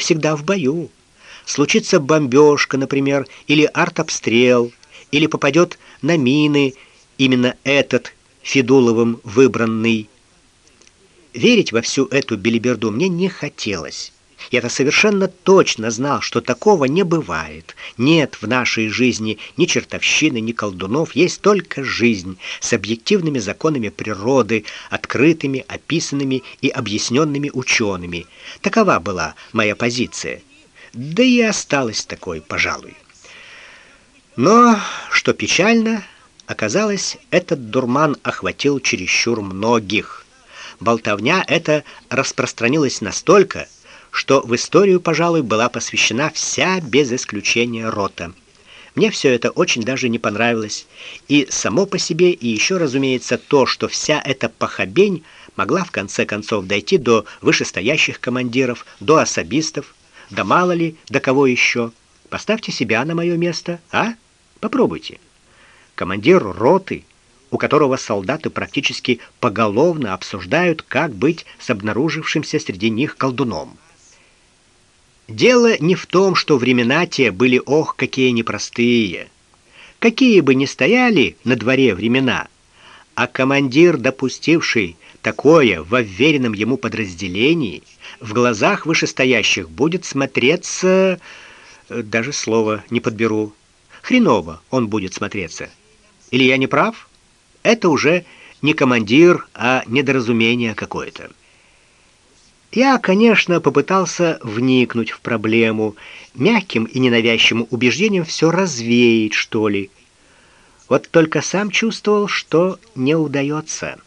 всегда в бою. Случится бомбежка, например, или артобстрел, или попадет на мины именно этот Федуловым выбранный. Верить во всю эту белиберду мне не хотелось. Я-то совершенно точно знал, что такого не бывает. Нет в нашей жизни ни чертовщины, ни колдунов, есть только жизнь с объективными законами природы, открытыми, описанными и объясненными учеными. Такова была моя позиция. Да и осталась такой, пожалуй. Но, что печально, оказалось, этот дурман охватил чересчур многих. Болтовня эта распространилась настолько, что в историю, пожалуй, была посвящена вся без исключения рота. Мне все это очень даже не понравилось, и само по себе, и еще, разумеется, то, что вся эта похабень могла в конце концов дойти до вышестоящих командиров, до особистов, да мало ли, до кого еще. Поставьте себя на мое место, а? Попробуйте. Командир роты, у которого солдаты практически поголовно обсуждают, как быть с обнаружившимся среди них колдуном. Дело не в том, что времена те были ох какие непростые. Какие бы ни стояли на дворе времена, а командир, допустивший такое в уверенном ему подразделении, в глазах вышестоящих будет смотреться э, даже слова не подберу. Хреново он будет смотреться. Или я не прав? Это уже не командир, а недоразумение какое-то. Я, конечно, попытался вникнуть в проблему, мягким и ненавязчивым убеждением все развеять, что ли. Вот только сам чувствовал, что не удается.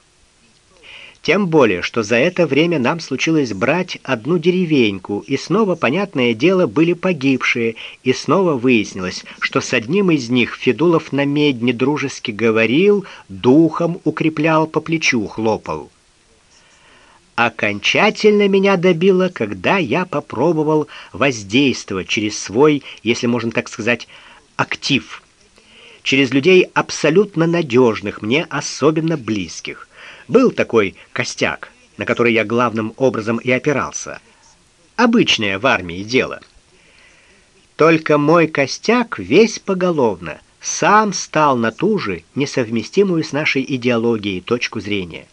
Тем более, что за это время нам случилось брать одну деревеньку, и снова, понятное дело, были погибшие, и снова выяснилось, что с одним из них Федулов на медне дружески говорил, духом укреплял, по плечу хлопал окончательно меня добило, когда я попробовал воздействовать через свой, если можно так сказать, актив, через людей абсолютно надежных, мне особенно близких. Был такой костяк, на который я главным образом и опирался. Обычное в армии дело. Только мой костяк весь поголовно сам стал на ту же несовместимую с нашей идеологией точку зрения.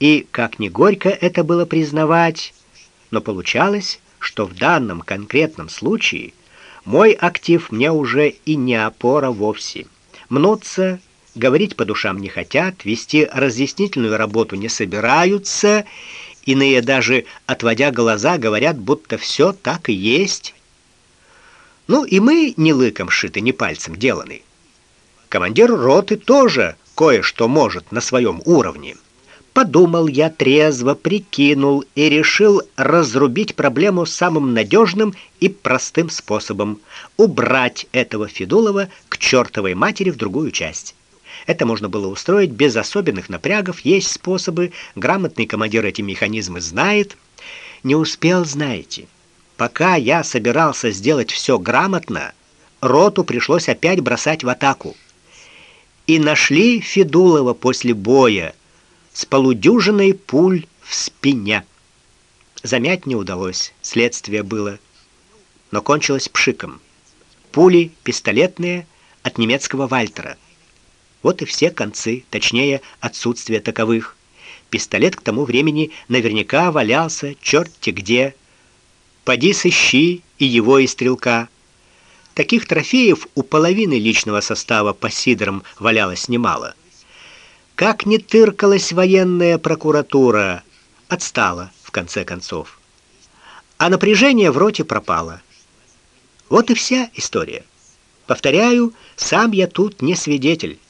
И как ни горько это было признавать, но получалось, что в данном конкретном случае мой актив мне уже и не опора вовсе. Мнутся, говорить по душам не хотят, вести разъяснительную работу не собираются, иные даже отводя глаза говорят, будто все так и есть. Ну и мы не лыком шиты, не пальцем деланы. Командир роты тоже кое-что может на своем уровне. Подумал я трезво, прикинул и решил разрубить проблему самым надежным и простым способом убрать этого Федулова к чертовой матери в другую часть. Это можно было устроить без особенных напрягов, есть способы, грамотный командир эти механизмы знает. Не успел, знаете. Пока я собирался сделать все грамотно, роту пришлось опять бросать в атаку. И нашли Федулова после боя с полудюжиной пуль в спине. Замять не удалось, следствие было, но кончилось пшиком. Пули пистолетные от немецкого Вальтера. Вот и все концы, точнее, отсутствие таковых. Пистолет к тому времени наверняка валялся черти где. Поди сыщи и его и стрелка. Таких трофеев у половины личного состава по сидрам валялось немало. Как ни тыркалась военная прокуратура, отстала в конце концов. А напряжение в роте пропало. Вот и вся история. Повторяю, сам я тут не свидетель.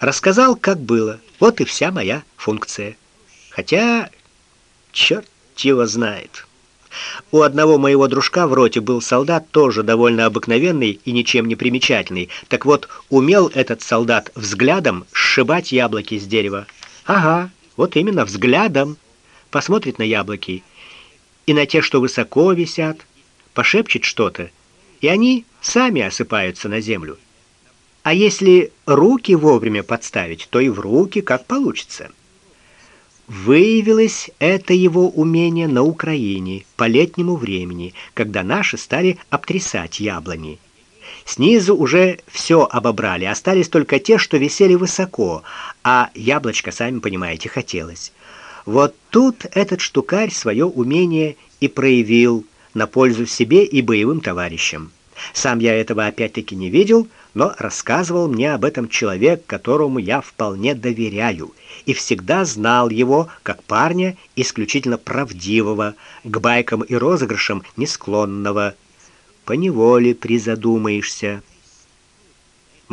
Рассказал, как было. Вот и вся моя функция. Хотя черт его знает. У одного моего дружка в роте был солдат тоже довольно обыкновенный и ничем не примечательный. Так вот, умел этот солдат взглядом сшибать яблоки с дерева. Ага, вот именно взглядом. Посмотрит на яблоки и на те, что высоко висят, пошепчет что-то, и они сами осыпаются на землю. А если руки вовремя подставить, то и в руки как получится. Выявилось это его умение на Украине по летнему времени, когда наши стали обтрясать яблони. Снизу уже все обобрали, остались только те, что висели высоко, а яблочко, сами понимаете, хотелось. Вот тут этот штукарь свое умение и проявил на пользу себе и боевым товарищам. Сам я этого опять-таки не видел, но рассказывал мне об этом человек, которому я вполне доверяю и всегда знал его как парня исключительно правдивого, к байкам и розыгрышам не склонного. Поневоле призадумаешься.